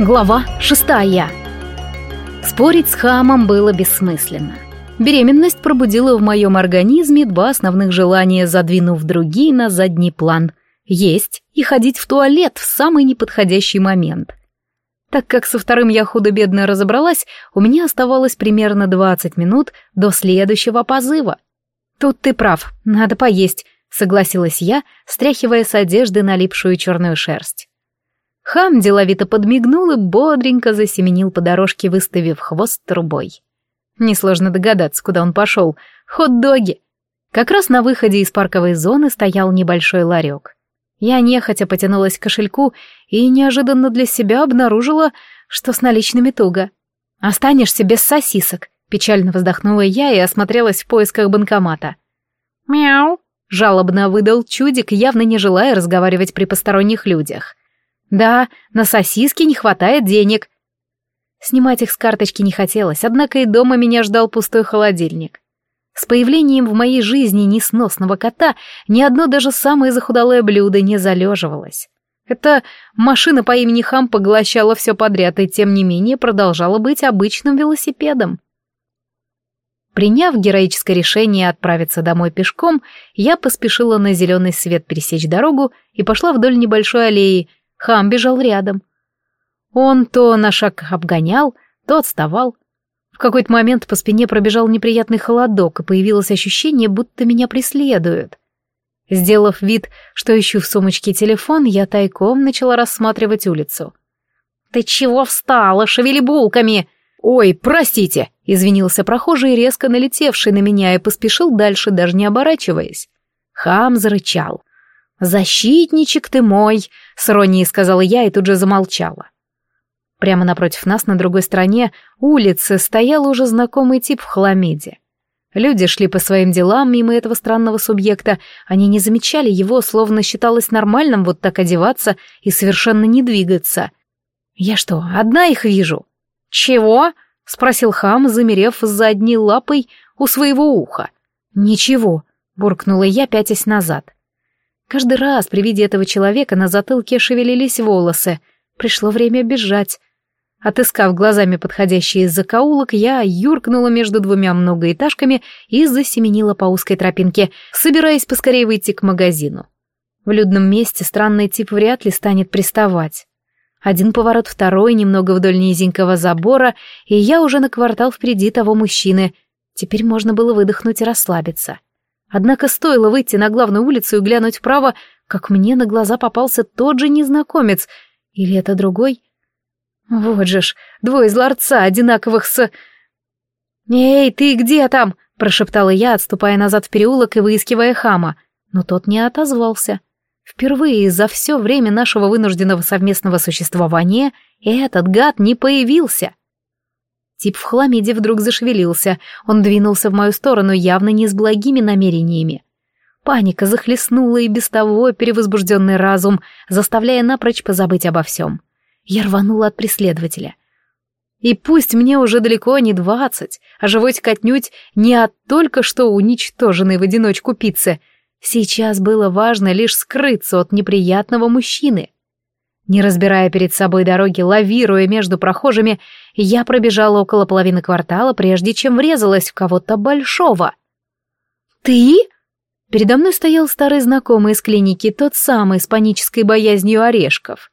Глава шестая. Спорить с хамом было бессмысленно. Беременность пробудила в моем организме два основных желания, задвинув другие на задний план. Есть и ходить в туалет в самый неподходящий момент. Так как со вторым я худо-бедно разобралась, у меня оставалось примерно 20 минут до следующего позыва. «Тут ты прав, надо поесть», — согласилась я, стряхивая с одежды налипшую черную шерсть. Хам деловито подмигнул и бодренько засеменил по дорожке, выставив хвост трубой. Несложно догадаться, куда он пошел. Хот-доги. Как раз на выходе из парковой зоны стоял небольшой ларек. Я нехотя потянулась к кошельку и неожиданно для себя обнаружила, что с наличными туго. «Останешься без сосисок», — печально вздохнула я и осмотрелась в поисках банкомата. «Мяу», — жалобно выдал чудик, явно не желая разговаривать при посторонних людях. Да, на сосиски не хватает денег. Снимать их с карточки не хотелось, однако и дома меня ждал пустой холодильник. С появлением в моей жизни несносного кота ни одно даже самое захудалое блюдо не залеживалось. Эта машина по имени Хам поглощала все подряд и, тем не менее, продолжала быть обычным велосипедом. Приняв героическое решение отправиться домой пешком, я поспешила на зеленый свет пересечь дорогу и пошла вдоль небольшой аллеи, Хам бежал рядом. Он то на шаг обгонял, то отставал. В какой-то момент по спине пробежал неприятный холодок, и появилось ощущение, будто меня преследуют. Сделав вид, что ищу в сумочке телефон, я тайком начала рассматривать улицу. «Ты чего встала? Шевели булками!» «Ой, простите!» — извинился прохожий, резко налетевший на меня, и поспешил дальше, даже не оборачиваясь. Хам зарычал. «Защитничек ты мой!» — с иронией сказала я и тут же замолчала. Прямо напротив нас, на другой стороне улицы, стоял уже знакомый тип в хламиде. Люди шли по своим делам мимо этого странного субъекта, они не замечали его, словно считалось нормальным вот так одеваться и совершенно не двигаться. «Я что, одна их вижу?» «Чего?» — спросил хам, замерев задней лапой у своего уха. «Ничего», — буркнула я, пятясь назад. Каждый раз при виде этого человека на затылке шевелились волосы. Пришло время бежать. Отыскав глазами подходящий из закоулок, я юркнула между двумя многоэтажками и засеменила по узкой тропинке, собираясь поскорее выйти к магазину. В людном месте странный тип вряд ли станет приставать. Один поворот, второй, немного вдоль низенького забора, и я уже на квартал впереди того мужчины. Теперь можно было выдохнуть и расслабиться. Однако стоило выйти на главную улицу и глянуть вправо, как мне на глаза попался тот же незнакомец. Или это другой? Вот же ж, двое из ларца, одинаковых с... «Эй, ты где там?» — прошептала я, отступая назад в переулок и выискивая хама. Но тот не отозвался. Впервые за все время нашего вынужденного совместного существования этот гад не появился. Тип в хламиде вдруг зашевелился. Он двинулся в мою сторону явно не с благими намерениями. Паника захлестнула и без того перевозбужденный разум, заставляя напрочь позабыть обо всем. Я рванула от преследователя. И пусть мне уже далеко не двадцать, а животик отнюдь не от только что уничтоженной в одиночку пиццы, сейчас было важно лишь скрыться от неприятного мужчины. Не разбирая перед собой дороги, лавируя между прохожими, я пробежала около половины квартала, прежде чем врезалась в кого-то большого. «Ты?» Передо мной стоял старый знакомый из клиники, тот самый с панической боязнью орешков.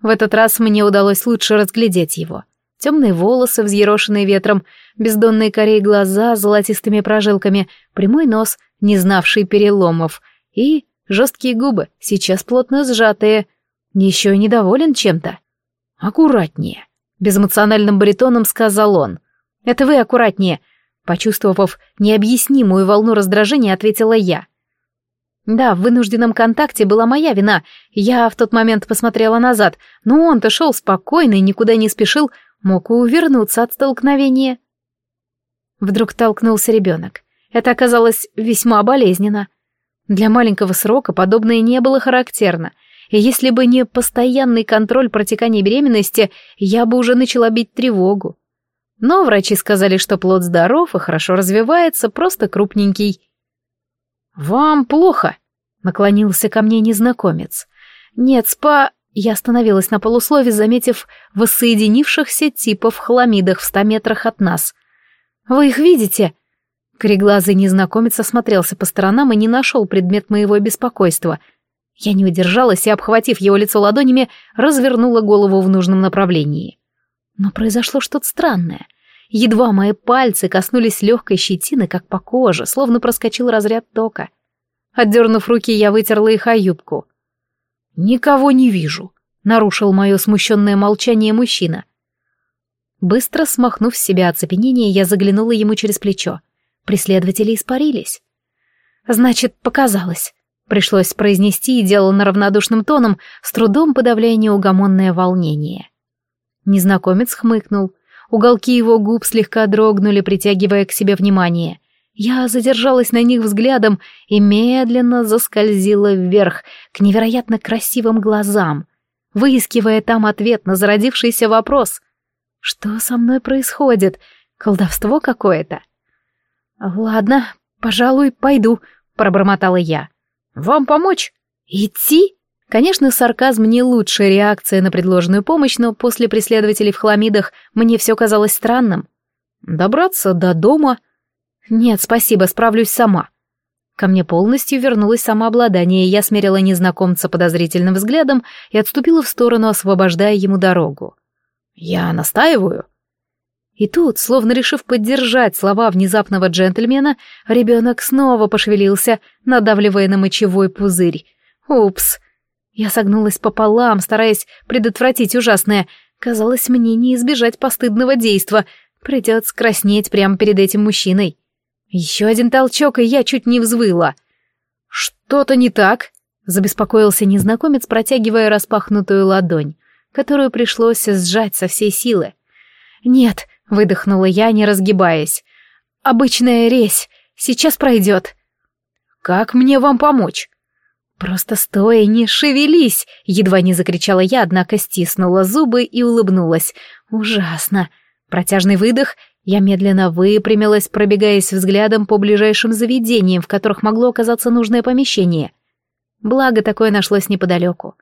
В этот раз мне удалось лучше разглядеть его. Темные волосы, взъерошенные ветром, бездонные корей глаза с золотистыми прожилками, прямой нос, не знавший переломов, и жесткие губы, сейчас плотно сжатые — еще и недоволен чем-то. Аккуратнее, безэмоциональным баритоном сказал он. Это вы аккуратнее, почувствовав необъяснимую волну раздражения, ответила я. Да, в вынужденном контакте была моя вина. Я в тот момент посмотрела назад, но он-то шел спокойно и никуда не спешил, мог увернуться от столкновения. Вдруг толкнулся ребенок. Это оказалось весьма болезненно. Для маленького срока подобное не было характерно — и если бы не постоянный контроль протекания беременности, я бы уже начала бить тревогу. Но врачи сказали, что плод здоров и хорошо развивается, просто крупненький. «Вам плохо?» — наклонился ко мне незнакомец. «Нет, спа...» Я остановилась на полуслове, заметив воссоединившихся типов хламидах в ста метрах от нас. «Вы их видите?» Кореглазый незнакомец осмотрелся по сторонам и не нашел предмет моего беспокойства. Я не удержалась и, обхватив его лицо ладонями, развернула голову в нужном направлении. Но произошло что-то странное. Едва мои пальцы коснулись легкой щетины, как по коже, словно проскочил разряд тока. Отдернув руки, я вытерла их о юбку. «Никого не вижу», — нарушил мое смущенное молчание мужчина. Быстро смахнув с себя оцепенение, я заглянула ему через плечо. Преследователи испарились. «Значит, показалось», — пришлось произнести и делала на равнодушным тоном, с трудом подавляя неугомонное волнение. Незнакомец хмыкнул. Уголки его губ слегка дрогнули, притягивая к себе внимание. Я задержалась на них взглядом и медленно заскользила вверх, к невероятно красивым глазам, выискивая там ответ на зародившийся вопрос. Что со мной происходит? Колдовство какое-то? Ладно, пожалуй, пойду, пробормотала я. Вам помочь? Идти? Конечно, сарказм не лучшая реакция на предложенную помощь, но после преследователей в хламидах мне все казалось странным. Добраться до дома «Нет, спасибо, справлюсь сама». Ко мне полностью вернулось самообладание, я смерила незнакомца подозрительным взглядом и отступила в сторону, освобождая ему дорогу. «Я настаиваю». И тут, словно решив поддержать слова внезапного джентльмена, ребенок снова пошевелился, надавливая на мочевой пузырь. «Упс!» Я согнулась пополам, стараясь предотвратить ужасное. Казалось, мне не избежать постыдного действа. Придется краснеть прямо перед этим мужчиной. Еще один толчок, и я чуть не взвыла. «Что-то не так?» — забеспокоился незнакомец, протягивая распахнутую ладонь, которую пришлось сжать со всей силы. «Нет», — выдохнула я, не разгибаясь. «Обычная резь. Сейчас пройдет». «Как мне вам помочь?» «Просто стой, не шевелись!» — едва не закричала я, однако стиснула зубы и улыбнулась. «Ужасно!» Протяжный выдох, я медленно выпрямилась, пробегаясь взглядом по ближайшим заведениям, в которых могло оказаться нужное помещение. Благо, такое нашлось неподалеку.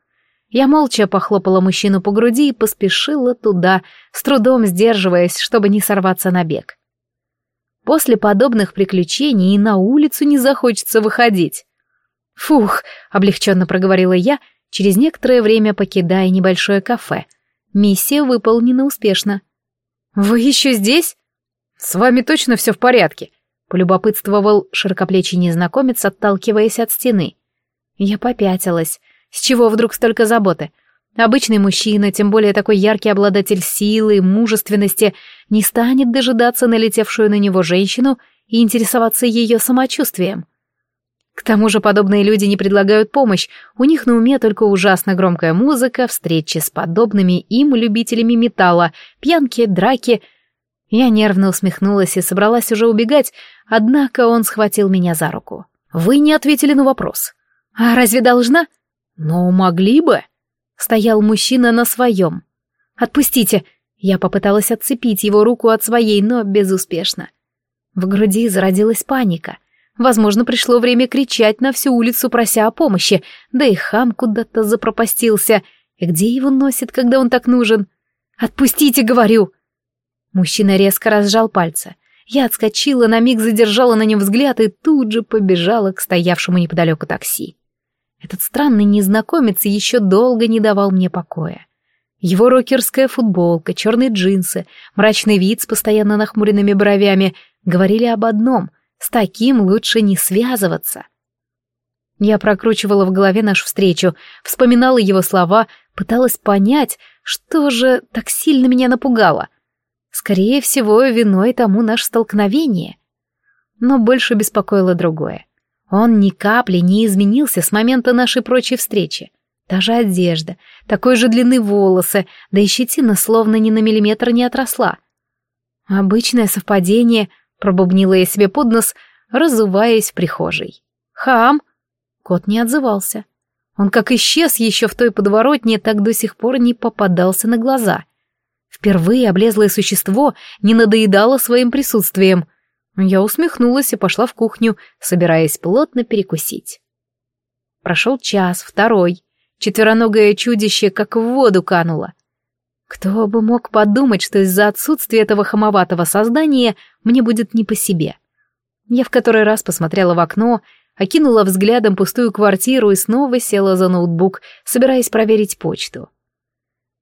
Я молча похлопала мужчину по груди и поспешила туда, с трудом сдерживаясь, чтобы не сорваться на бег. После подобных приключений и на улицу не захочется выходить. «Фух», — облегченно проговорила я, через некоторое время покидая небольшое кафе. Миссия выполнена успешно. «Вы еще здесь?» «С вами точно все в порядке?» — полюбопытствовал широкоплечий незнакомец, отталкиваясь от стены. Я попятилась. С чего вдруг столько заботы? Обычный мужчина, тем более такой яркий обладатель силы, мужественности, не станет дожидаться налетевшую на него женщину и интересоваться ее самочувствием. К тому же подобные люди не предлагают помощь, у них на уме только ужасно громкая музыка, встречи с подобными им любителями металла, пьянки, драки — я нервно усмехнулась и собралась уже убегать, однако он схватил меня за руку. «Вы не ответили на вопрос». «А разве должна?» «Ну, могли бы». Стоял мужчина на своем. «Отпустите!» Я попыталась отцепить его руку от своей, но безуспешно. В груди зародилась паника. Возможно, пришло время кричать на всю улицу, прося о помощи, да и хам куда-то запропастился. И где его носит, когда он так нужен? «Отпустите, говорю!» Мужчина резко разжал пальцы. Я отскочила, на миг задержала на нем взгляд и тут же побежала к стоявшему неподалеку такси. Этот странный незнакомец еще долго не давал мне покоя. Его рокерская футболка, черные джинсы, мрачный вид с постоянно нахмуренными бровями говорили об одном — с таким лучше не связываться. Я прокручивала в голове нашу встречу, вспоминала его слова, пыталась понять, что же так сильно меня напугало. Скорее всего, виной тому наше столкновение. Но больше беспокоило другое. Он ни капли не изменился с момента нашей прочей встречи. Та же одежда, такой же длины волосы, да и щетина словно ни на миллиметр не отросла. Обычное совпадение, пробубнила я себе под нос, разуваясь в прихожей. «Хам!» Кот не отзывался. Он как исчез еще в той подворотне, так до сих пор не попадался на глаза — Впервые облезлое существо не надоедало своим присутствием. Я усмехнулась и пошла в кухню, собираясь плотно перекусить. Прошел час, второй. четвероногое чудище как в воду кануло. Кто бы мог подумать, что из-за отсутствия этого хамоватого создания мне будет не по себе. Я в который раз посмотрела в окно, окинула взглядом пустую квартиру и снова села за ноутбук, собираясь проверить почту.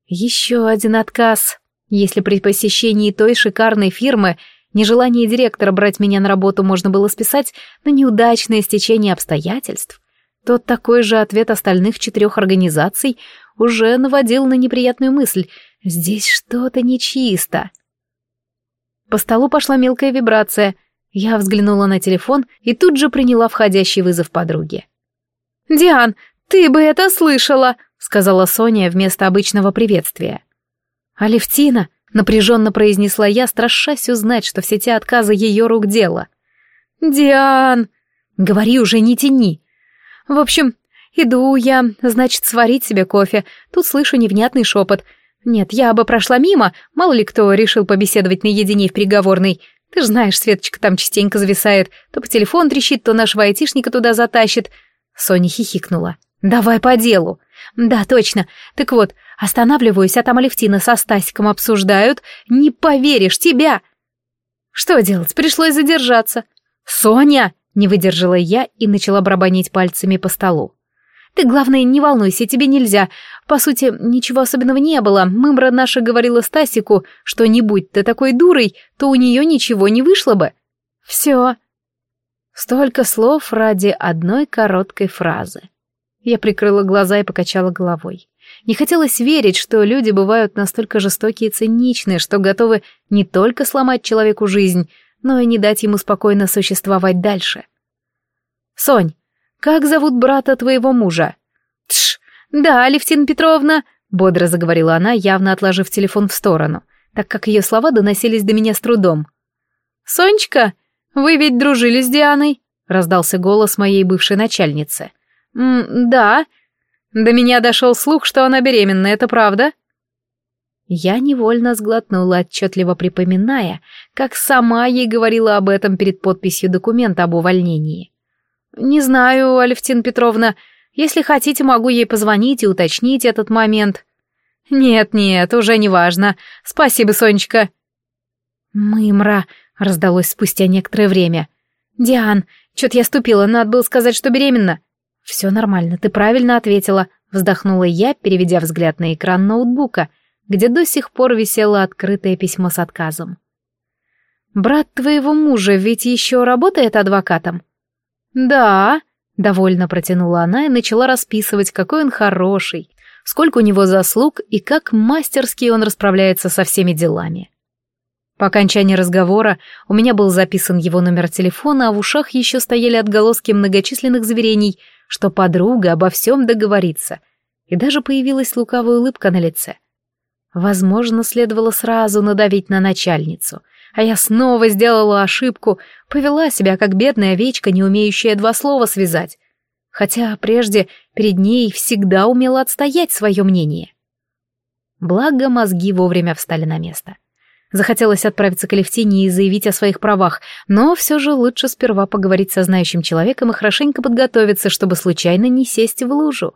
Еще один отказ. Если при посещении той шикарной фирмы нежелание директора брать меня на работу можно было списать на неудачное стечение обстоятельств, то такой же ответ остальных четырех организаций уже наводил на неприятную мысль «здесь что-то нечисто». По столу пошла мелкая вибрация. Я взглянула на телефон и тут же приняла входящий вызов подруги. «Диан, ты бы это слышала!» — сказала Соня вместо обычного приветствия. «Алевтина!» — напряженно произнесла я, страшась узнать, что все те отказы ее рук дело. «Диан!» «Говори уже, не тяни!» «В общем, иду я, значит, сварить себе кофе. Тут слышу невнятный шепот. Нет, я бы прошла мимо, мало ли кто решил побеседовать наедине в переговорной. Ты же знаешь, Светочка там частенько зависает. То по телефону трещит, то нашего айтишника туда затащит». Соня хихикнула. «Давай по делу». «Да, точно. Так вот, останавливаюсь, а там Алевтина со Стасиком обсуждают. Не поверишь, тебя!» «Что делать? Пришлось задержаться». «Соня!» — не выдержала я и начала барабанить пальцами по столу. «Ты, главное, не волнуйся, тебе нельзя. По сути, ничего особенного не было. Мымра наша говорила Стасику, что не будь ты такой дурой, то у нее ничего не вышло бы. Все». Столько слов ради одной короткой фразы. Я прикрыла глаза и покачала головой. Не хотелось верить, что люди бывают настолько жестокие и циничные, что готовы не только сломать человеку жизнь, но и не дать ему спокойно существовать дальше. «Сонь, как зовут брата твоего мужа?» «Тш, да, Алевтина Петровна», — бодро заговорила она, явно отложив телефон в сторону, так как ее слова доносились до меня с трудом. «Сонечка, вы ведь дружили с Дианой?» — раздался голос моей бывшей начальницы. «М «Да. До меня дошел слух, что она беременна, это правда?» Я невольно сглотнула, отчетливо припоминая, как сама ей говорила об этом перед подписью документа об увольнении. «Не знаю, Алевтина Петровна. Если хотите, могу ей позвонить и уточнить этот момент». «Нет-нет, уже не важно. Спасибо, Сонечка». «Мымра», — раздалось спустя некоторое время. «Диан, чё-то я ступила, надо было сказать, что беременна». «Все нормально, ты правильно ответила», — вздохнула я, переведя взгляд на экран ноутбука, где до сих пор висело открытое письмо с отказом. «Брат твоего мужа ведь еще работает адвокатом?» «Да», — довольно протянула она и начала расписывать, какой он хороший, сколько у него заслуг и как мастерски он расправляется со всеми делами. По окончании разговора у меня был записан его номер телефона, а в ушах еще стояли отголоски многочисленных заверений, что подруга обо всем договорится, и даже появилась лукавая улыбка на лице. Возможно, следовало сразу надавить на начальницу, а я снова сделала ошибку, повела себя как бедная овечка, не умеющая два слова связать, хотя прежде перед ней всегда умела отстоять свое мнение. Благо мозги вовремя встали на место. Захотелось отправиться к Алевтине и заявить о своих правах, но все же лучше сперва поговорить со знающим человеком и хорошенько подготовиться, чтобы случайно не сесть в лужу.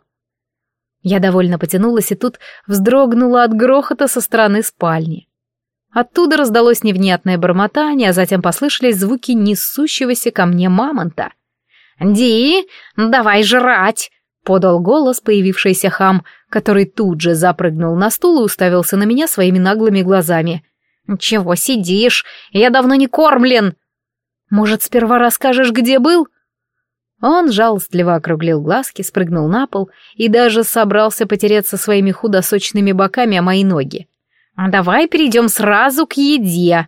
Я довольно потянулась и тут вздрогнула от грохота со стороны спальни. Оттуда раздалось невнятное бормотание, а затем послышались звуки несущегося ко мне мамонта. «Ди, давай жрать!» — подал голос появившийся хам, который тут же запрыгнул на стул и уставился на меня своими наглыми глазами — «Чего сидишь? Я давно не кормлен!» «Может, сперва расскажешь, где был?» Он жалостливо округлил глазки, спрыгнул на пол и даже собрался потереться своими худосочными боками о мои ноги. «Давай перейдем сразу к еде!»